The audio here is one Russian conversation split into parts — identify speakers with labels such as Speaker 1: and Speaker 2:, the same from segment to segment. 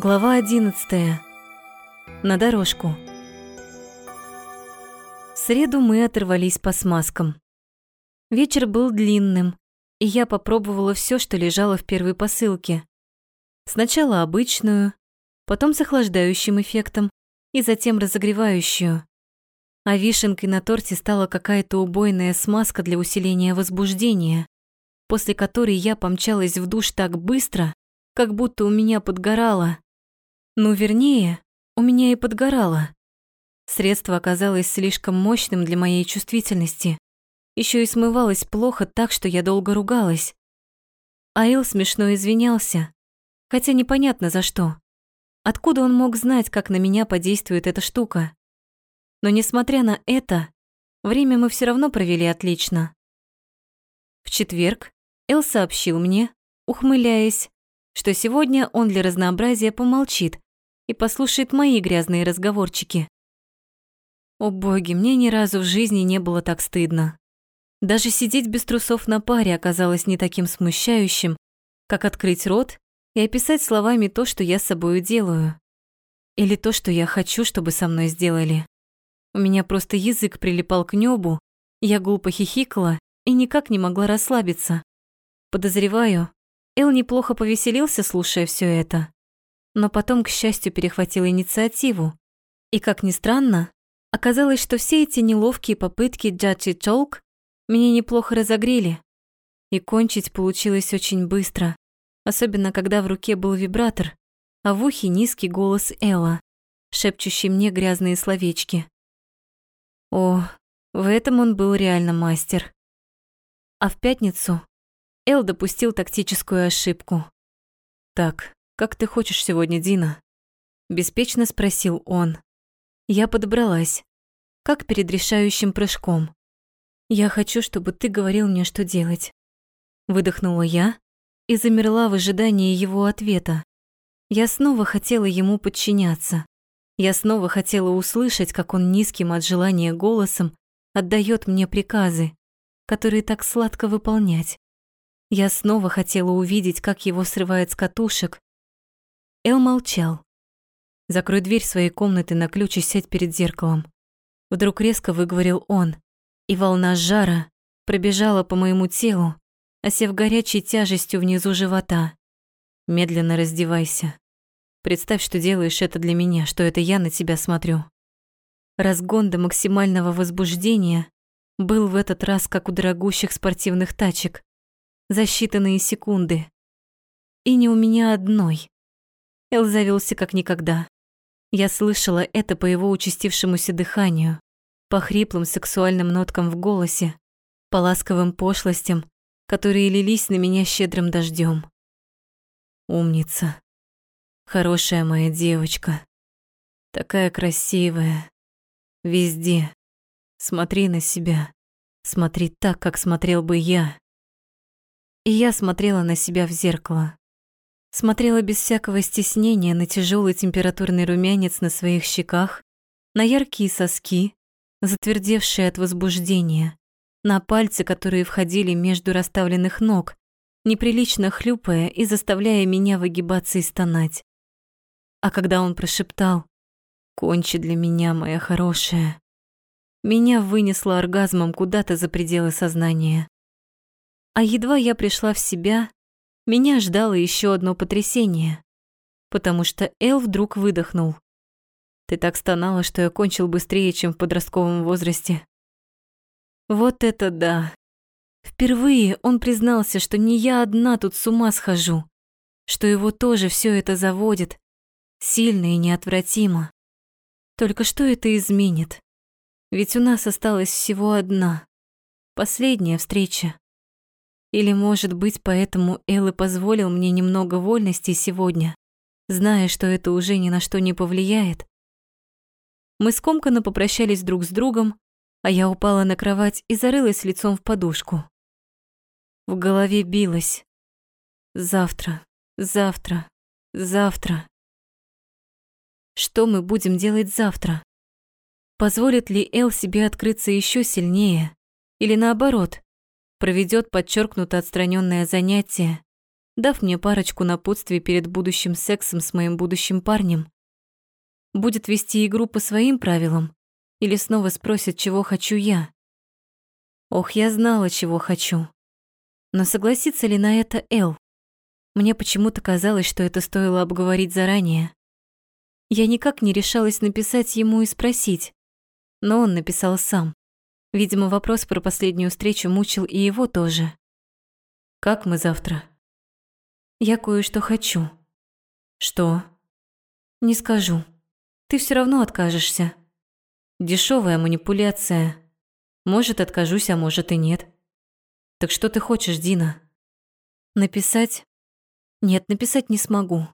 Speaker 1: Глава 11. На дорожку. В среду мы оторвались по смазкам. Вечер был длинным, и я попробовала все, что лежало в первой посылке. Сначала обычную, потом с охлаждающим эффектом и затем разогревающую. А вишенкой на торте стала какая-то убойная смазка для усиления возбуждения, после которой я помчалась в душ так быстро, как будто у меня подгорало. Ну, вернее, у меня и подгорало. Средство оказалось слишком мощным для моей чувствительности. Еще и смывалось плохо так, что я долго ругалась. Аил смешно извинялся, хотя непонятно за что. Откуда он мог знать, как на меня подействует эта штука? Но несмотря на это, время мы все равно провели отлично. В четверг Эл сообщил мне, ухмыляясь, что сегодня он для разнообразия помолчит и послушает мои грязные разговорчики. О боги, мне ни разу в жизни не было так стыдно. Даже сидеть без трусов на паре оказалось не таким смущающим, как открыть рот и описать словами то, что я с собою делаю. Или то, что я хочу, чтобы со мной сделали. У меня просто язык прилипал к небу, я глупо хихикала и никак не могла расслабиться. Подозреваю, Эл неплохо повеселился, слушая все это. Но потом, к счастью, перехватил инициативу. И, как ни странно, оказалось, что все эти неловкие попытки джаджи толк меня неплохо разогрели. И кончить получилось очень быстро, особенно когда в руке был вибратор, а в ухе низкий голос Элла, шепчущий мне грязные словечки. О, в этом он был реально мастер. А в пятницу Эл допустил тактическую ошибку. «Так, как ты хочешь сегодня, Дина?» Беспечно спросил он. Я подобралась, как перед решающим прыжком. «Я хочу, чтобы ты говорил мне, что делать». Выдохнула я и замерла в ожидании его ответа. Я снова хотела ему подчиняться. Я снова хотела услышать, как он низким от желания голосом отдает мне приказы, которые так сладко выполнять. Я снова хотела увидеть, как его срывает с катушек. Эл молчал. «Закрой дверь своей комнаты на ключ и сядь перед зеркалом». Вдруг резко выговорил он, и волна жара пробежала по моему телу, осев горячей тяжестью внизу живота. Медленно раздевайся. Представь, что делаешь это для меня, что это я на тебя смотрю. Разгон до максимального возбуждения был в этот раз как у дорогущих спортивных тачек за считанные секунды. И не у меня одной. Эл завелся как никогда. Я слышала это по его участившемуся дыханию, по хриплым сексуальным ноткам в голосе, по ласковым пошлостям, которые лились на меня щедрым дождем. Умница. Хорошая моя девочка. Такая красивая. Везде. Смотри на себя. Смотри так, как смотрел бы я. И я смотрела на себя в зеркало. Смотрела без всякого стеснения на тяжелый температурный румянец на своих щеках, на яркие соски, затвердевшие от возбуждения, на пальцы, которые входили между расставленных ног, неприлично хлюпая и заставляя меня выгибаться и стонать. А когда он прошептал «Кончи для меня, моя хорошая», меня вынесло оргазмом куда-то за пределы сознания. А едва я пришла в себя, меня ждало еще одно потрясение, потому что Эл вдруг выдохнул. Ты так стонала, что я кончил быстрее, чем в подростковом возрасте. Вот это да. Впервые он признался, что не я одна тут с ума схожу, что его тоже все это заводит, сильно и неотвратимо. Только что это изменит? Ведь у нас осталась всего одна, последняя встреча. Или, может быть, поэтому Эл и позволил мне немного вольности сегодня, зная, что это уже ни на что не повлияет. Мы скомканно попрощались друг с другом, а я упала на кровать и зарылась лицом в подушку. В голове билось. Завтра, завтра, завтра. Что мы будем делать завтра? Позволит ли Эл себе открыться еще сильнее? Или наоборот, проведет подчеркнуто отстраненное занятие, дав мне парочку напутствий перед будущим сексом с моим будущим парнем. Будет вести игру по своим правилам или снова спросит, чего хочу я. Ох, я знала, чего хочу. Но согласится ли на это Эл? Мне почему-то казалось, что это стоило обговорить заранее. Я никак не решалась написать ему и спросить, но он написал сам. Видимо, вопрос про последнюю встречу мучил и его тоже. «Как мы завтра?» «Я кое-что хочу». «Что?» «Не скажу. Ты все равно откажешься». Дешевая манипуляция. Может, откажусь, а может и нет. Так что ты хочешь, Дина? Написать? Нет, написать не смогу.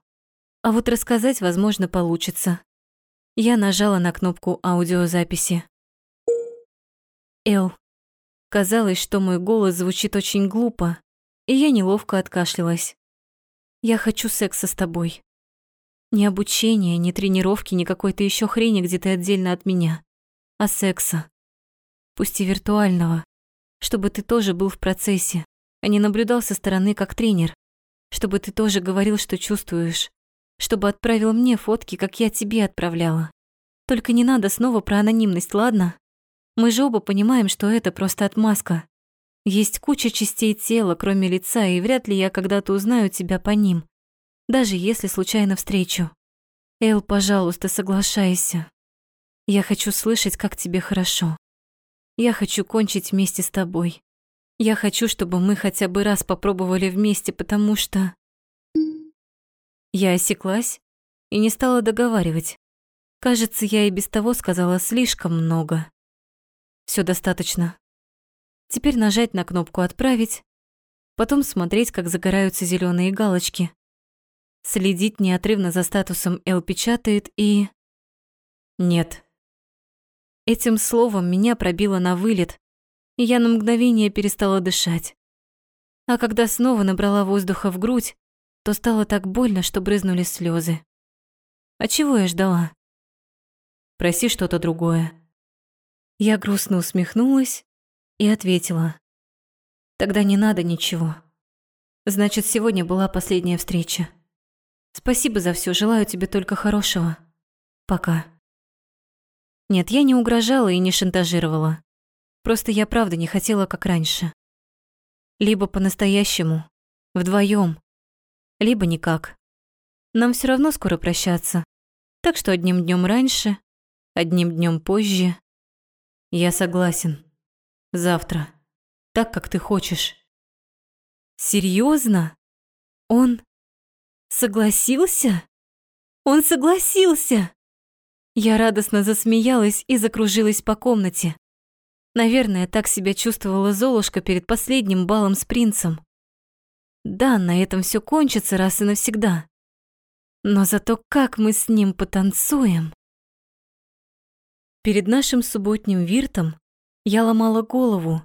Speaker 1: А вот рассказать, возможно, получится. Я нажала на кнопку аудиозаписи. Эл. Казалось, что мой голос звучит очень глупо, и я неловко откашлялась. Я хочу секса с тобой. Ни обучения, ни тренировки, ни какой-то еще хрени, где ты отдельно от меня. А секса. Пусть и виртуального. Чтобы ты тоже был в процессе, а не наблюдал со стороны как тренер. Чтобы ты тоже говорил, что чувствуешь чтобы отправил мне фотки, как я тебе отправляла. Только не надо снова про анонимность, ладно? Мы же оба понимаем, что это просто отмазка. Есть куча частей тела, кроме лица, и вряд ли я когда-то узнаю тебя по ним, даже если случайно встречу. Эл, пожалуйста, соглашайся. Я хочу слышать, как тебе хорошо. Я хочу кончить вместе с тобой. Я хочу, чтобы мы хотя бы раз попробовали вместе, потому что... Я осеклась и не стала договаривать. Кажется, я и без того сказала слишком много. Все достаточно. Теперь нажать на кнопку «Отправить», потом смотреть, как загораются зеленые галочки, следить неотрывно за статусом «Л» печатает и... Нет. Этим словом меня пробило на вылет, и я на мгновение перестала дышать. А когда снова набрала воздуха в грудь, то стало так больно, что брызнули слезы. А чего я ждала? Проси что-то другое. Я грустно усмехнулась и ответила. Тогда не надо ничего. Значит, сегодня была последняя встреча. Спасибо за все, желаю тебе только хорошего. Пока. Нет, я не угрожала и не шантажировала. Просто я правда не хотела, как раньше. Либо по-настоящему, вдвоем, либо никак. Нам все равно скоро прощаться. Так что одним днем раньше, одним днем позже. Я согласен. Завтра. Так, как ты хочешь. Серьезно? Он согласился? Он согласился! Я радостно засмеялась и закружилась по комнате. Наверное, так себя чувствовала Золушка перед последним балом с принцем. Да, на этом все кончится раз и навсегда. Но зато как мы с ним потанцуем. Перед нашим субботним виртом я ломала голову,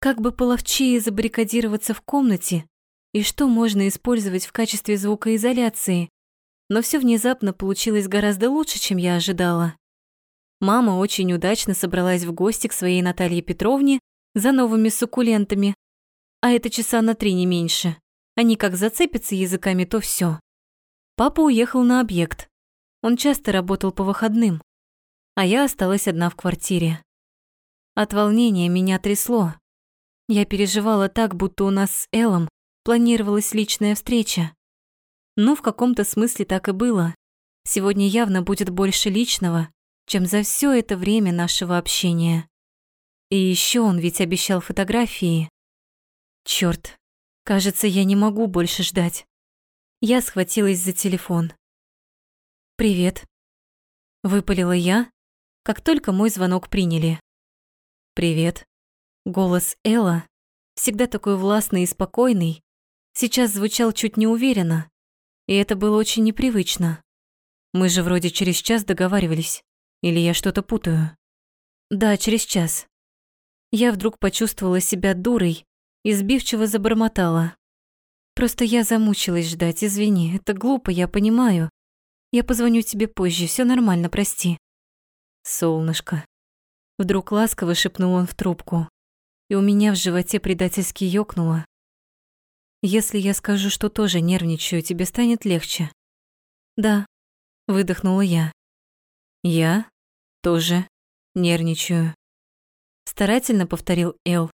Speaker 1: как бы половчее забаррикадироваться в комнате и что можно использовать в качестве звукоизоляции. Но все внезапно получилось гораздо лучше, чем я ожидала. Мама очень удачно собралась в гости к своей Наталье Петровне за новыми суккулентами, а это часа на три не меньше. Они как зацепятся языками, то все. Папа уехал на объект. Он часто работал по выходным, а я осталась одна в квартире. От волнения меня трясло. Я переживала так, будто у нас с Эллом планировалась личная встреча. Ну, в каком-то смысле так и было. Сегодня явно будет больше личного, чем за все это время нашего общения. И еще он ведь обещал фотографии. Черт, Кажется, я не могу больше ждать. Я схватилась за телефон. «Привет», — выпалила я, как только мой звонок приняли. «Привет». Голос Элла, всегда такой властный и спокойный, сейчас звучал чуть неуверенно, и это было очень непривычно. Мы же вроде через час договаривались, или я что-то путаю? Да, через час. Я вдруг почувствовала себя дурой и сбивчиво забормотала. «Просто я замучилась ждать, извини, это глупо, я понимаю. Я позвоню тебе позже, все нормально, прости». «Солнышко». Вдруг ласково шепнул он в трубку, и у меня в животе предательски ёкнуло. Если я скажу, что тоже нервничаю, тебе станет легче? Да, выдохнула я. Я тоже нервничаю. Старательно повторил Эл.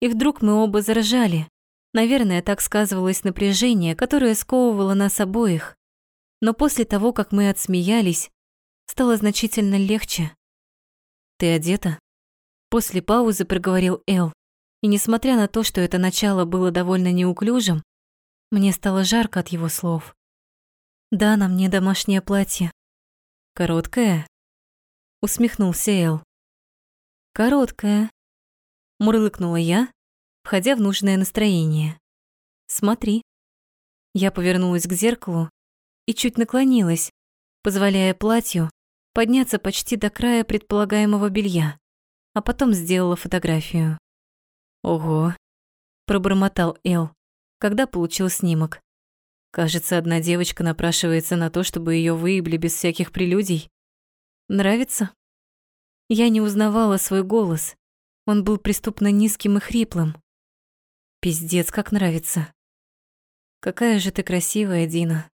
Speaker 1: И вдруг мы оба заражали. Наверное, так сказывалось напряжение, которое сковывало нас обоих. Но после того, как мы отсмеялись, стало значительно легче. «Ты одета?» После паузы проговорил Эл. И несмотря на то, что это начало было довольно неуклюжим, мне стало жарко от его слов. «Да, на мне домашнее платье». «Короткое?» Усмехнулся Эл. «Короткое», — мурлыкнула я, входя в нужное настроение. «Смотри». Я повернулась к зеркалу и чуть наклонилась, позволяя платью подняться почти до края предполагаемого белья, а потом сделала фотографию. «Ого!» – пробормотал Эл, когда получил снимок. Кажется, одна девочка напрашивается на то, чтобы ее выебли без всяких прелюдий. Нравится? Я не узнавала свой голос. Он был преступно низким и хриплым. Пиздец, как нравится. Какая же ты красивая, Дина.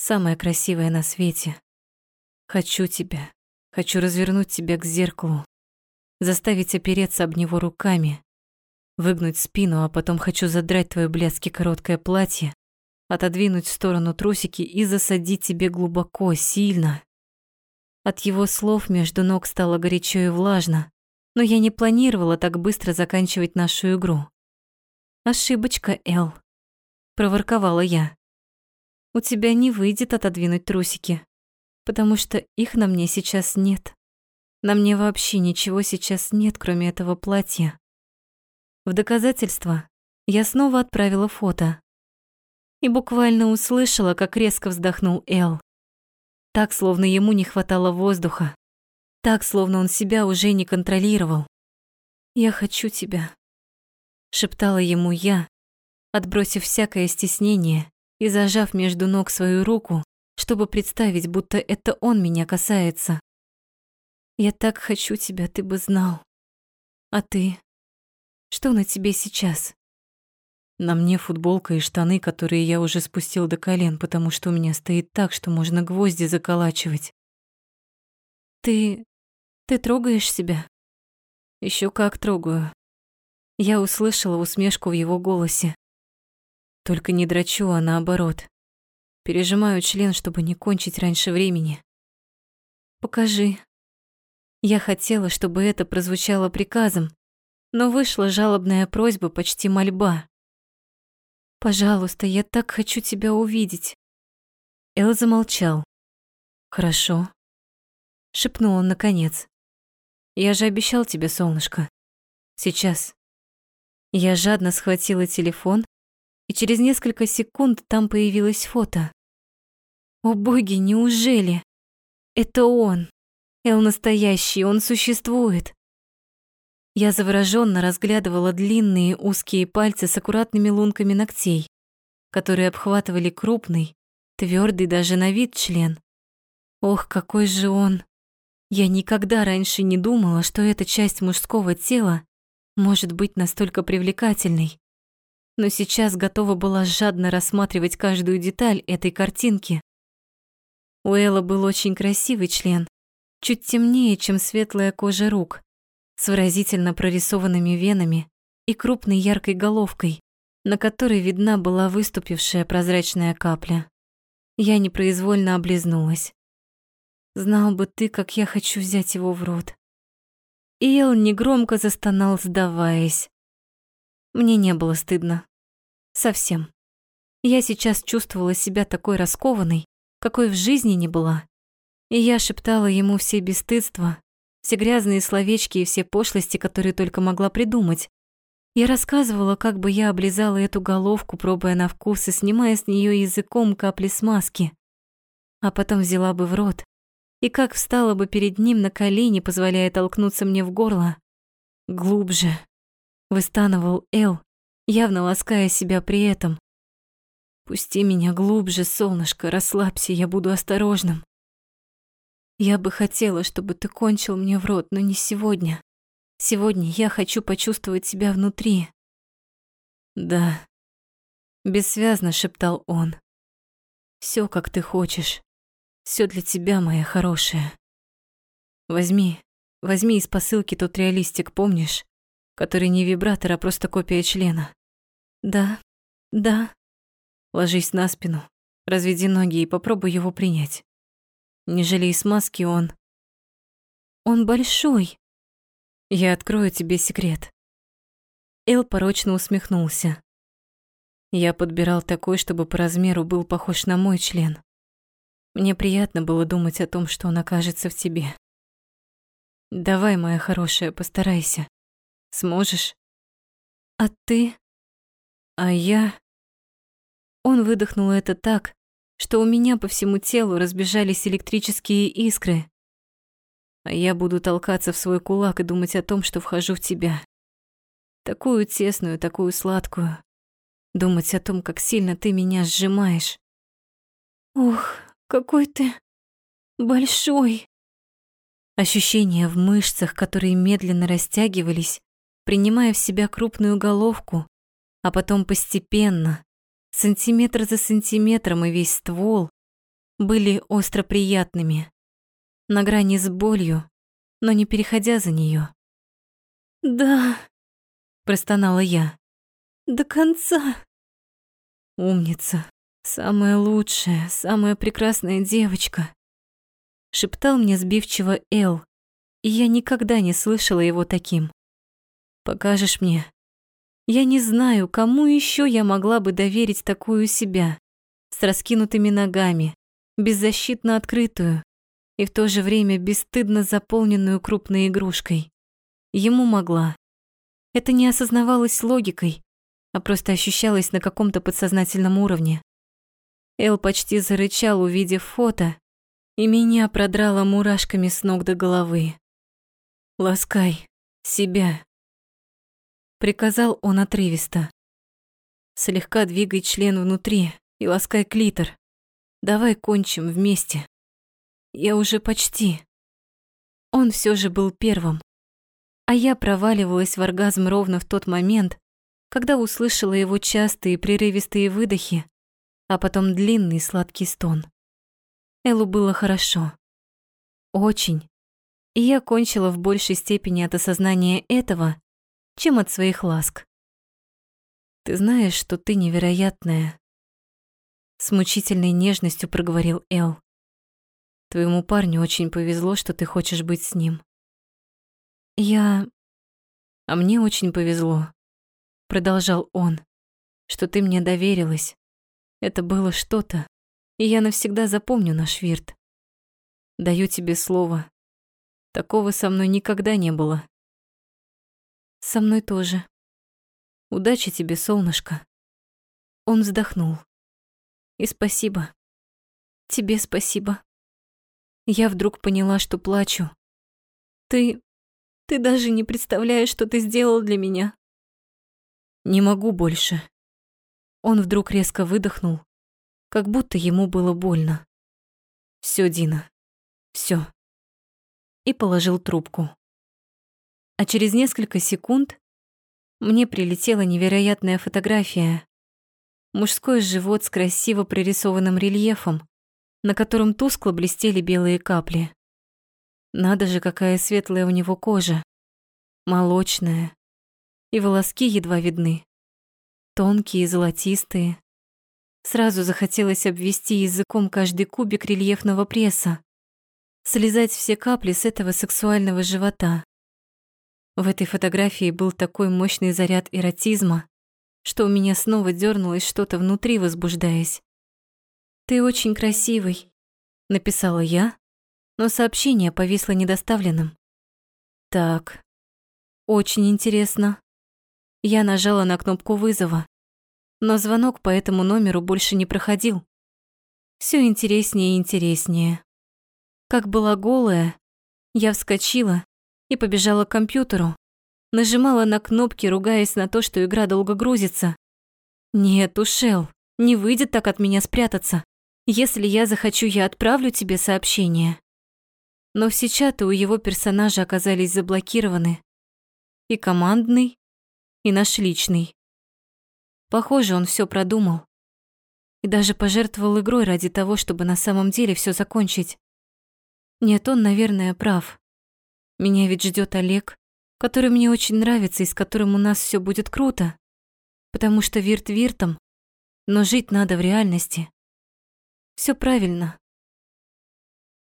Speaker 1: Самая красивая на свете. Хочу тебя. Хочу развернуть тебя к зеркалу. Заставить опереться об него руками выгнуть спину, а потом хочу задрать твое блядски короткое платье, отодвинуть в сторону трусики и засадить тебе глубоко, сильно. От его слов между ног стало горячо и влажно, но я не планировала так быстро заканчивать нашу игру. «Ошибочка, Эл», — проворковала я. «У тебя не выйдет отодвинуть трусики, потому что их на мне сейчас нет. На мне вообще ничего сейчас нет, кроме этого платья. В доказательство я снова отправила фото. И буквально услышала, как резко вздохнул Эл. Так, словно ему не хватало воздуха. Так, словно он себя уже не контролировал. «Я хочу тебя», — шептала ему я, отбросив всякое стеснение и зажав между ног свою руку, чтобы представить, будто это он меня касается. «Я так хочу тебя, ты бы знал. А ты что на тебе сейчас? На мне футболка и штаны, которые я уже спустил до колен, потому что у меня стоит так, что можно гвозди заколачивать. Ты... ты трогаешь себя? Еще как трогаю. Я услышала усмешку в его голосе. Только не драчу, а наоборот. Пережимаю член, чтобы не кончить раньше времени. Покажи. Я хотела, чтобы это прозвучало приказом, но вышла жалобная просьба, почти мольба. «Пожалуйста, я так хочу тебя увидеть». Эл замолчал. «Хорошо», — шепнул он наконец. «Я же обещал тебе, солнышко. Сейчас». Я жадно схватила телефон, и через несколько секунд там появилось фото. О боги, неужели? Это он. Эл настоящий, он существует. Я завороженно разглядывала длинные узкие пальцы с аккуратными лунками ногтей, которые обхватывали крупный, твердый даже на вид член. Ох, какой же он! Я никогда раньше не думала, что эта часть мужского тела может быть настолько привлекательной. Но сейчас готова была жадно рассматривать каждую деталь этой картинки. У Элла был очень красивый член, чуть темнее, чем светлая кожа рук с выразительно прорисованными венами и крупной яркой головкой, на которой видна была выступившая прозрачная капля. Я непроизвольно облизнулась. Знал бы ты, как я хочу взять его в рот. Эл негромко застонал, сдаваясь. Мне не было стыдно. Совсем. Я сейчас чувствовала себя такой раскованной, какой в жизни не была. И я шептала ему все бесстыдства, все грязные словечки и все пошлости, которые только могла придумать. Я рассказывала, как бы я облизала эту головку, пробуя на вкус и снимая с нее языком капли смазки. А потом взяла бы в рот. И как встала бы перед ним на колени, позволяя толкнуться мне в горло. Глубже. Выстанывал Эл, явно лаская себя при этом. «Пусти меня глубже, солнышко, расслабься, я буду осторожным». Я бы хотела, чтобы ты кончил мне в рот, но не сегодня. Сегодня я хочу почувствовать себя внутри. Да. Бессвязно шептал он. Все, как ты хочешь. Все для тебя, моя хорошая. Возьми, возьми из посылки тот реалистик, помнишь? Который не вибратор, а просто копия члена. Да, да. Ложись на спину, разведи ноги и попробуй его принять. Не жалей смазки, он... Он большой. Я открою тебе секрет. Эл порочно усмехнулся. Я подбирал такой, чтобы по размеру был похож на мой член. Мне приятно было думать о том, что он окажется в тебе. Давай, моя хорошая, постарайся. Сможешь? А ты? А я... Он выдохнул это так, что у меня по всему телу разбежались электрические искры. А я буду толкаться в свой кулак и думать о том, что вхожу в тебя. Такую тесную, такую сладкую. Думать о том, как сильно ты меня сжимаешь. Ух, какой ты большой. Ощущения в мышцах, которые медленно растягивались, принимая в себя крупную головку, а потом постепенно, сантиметр за сантиметром и весь ствол, были остро приятными, на грани с болью, но не переходя за нее. «Да», — простонала я, — «до конца». «Умница, самая лучшая, самая прекрасная девочка», — шептал мне сбивчиво Эл, и я никогда не слышала его таким. «Покажешь мне?» Я не знаю, кому еще я могла бы доверить такую себя, с раскинутыми ногами, беззащитно открытую и в то же время бесстыдно заполненную крупной игрушкой. Ему могла. Это не осознавалось логикой, а просто ощущалось на каком-то подсознательном уровне. Эл почти зарычал, увидев фото, и меня продрало мурашками с ног до головы. «Ласкай себя», — приказал он отрывисто. «Слегка двигай член внутри и ласкай клитор. Давай кончим вместе. Я уже почти». Он все же был первым, а я проваливалась в оргазм ровно в тот момент, когда услышала его частые прерывистые выдохи, а потом длинный сладкий стон. Элу было хорошо. Очень. И я кончила в большей степени от осознания этого, чем от своих ласк. «Ты знаешь, что ты невероятная», — с мучительной нежностью проговорил Эл. «Твоему парню очень повезло, что ты хочешь быть с ним». «Я...» «А мне очень повезло», продолжал он, что ты мне доверилась. Это было что-то, и я навсегда запомню наш вирт. Даю тебе слово. Такого со мной никогда не было. Со мной тоже. Удачи тебе, солнышко. Он вздохнул. И спасибо. Тебе спасибо. Я вдруг поняла, что плачу. Ты... Ты даже не представляешь, что ты сделал для меня. Не могу больше. Он вдруг резко выдохнул, как будто ему было больно. Все, Дина, все. И положил трубку. А через несколько секунд мне прилетела невероятная фотография. Мужской живот с красиво прорисованным рельефом, на котором тускло блестели белые капли. Надо же, какая светлая у него кожа. Молочная, и волоски едва видны. Тонкие, золотистые. Сразу захотелось обвести языком каждый кубик рельефного пресса, слезать все капли с этого сексуального живота. В этой фотографии был такой мощный заряд эротизма, что у меня снова дернулось что-то внутри, возбуждаясь. «Ты очень красивый», — написала я, но сообщение повисло недоставленным. «Так, очень интересно. Я нажала на кнопку вызова, но звонок по этому номеру больше не проходил. Все интереснее и интереснее. Как была голая, я вскочила и побежала к компьютеру, нажимала на кнопки, ругаясь на то, что игра долго грузится. Нет, Ушел, не выйдет так от меня спрятаться. Если я захочу, я отправлю тебе сообщение. Но все чаты у его персонажа оказались заблокированы. И командный, и наш личный. Похоже, он все продумал. И даже пожертвовал игрой ради того, чтобы на самом деле все закончить. Нет, он, наверное, прав. Меня ведь ждет Олег, который мне очень нравится и с которым у нас все будет круто. Потому что вирт виртом, но жить надо в реальности. Все правильно.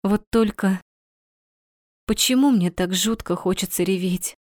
Speaker 1: Вот только... Почему мне так жутко хочется реветь?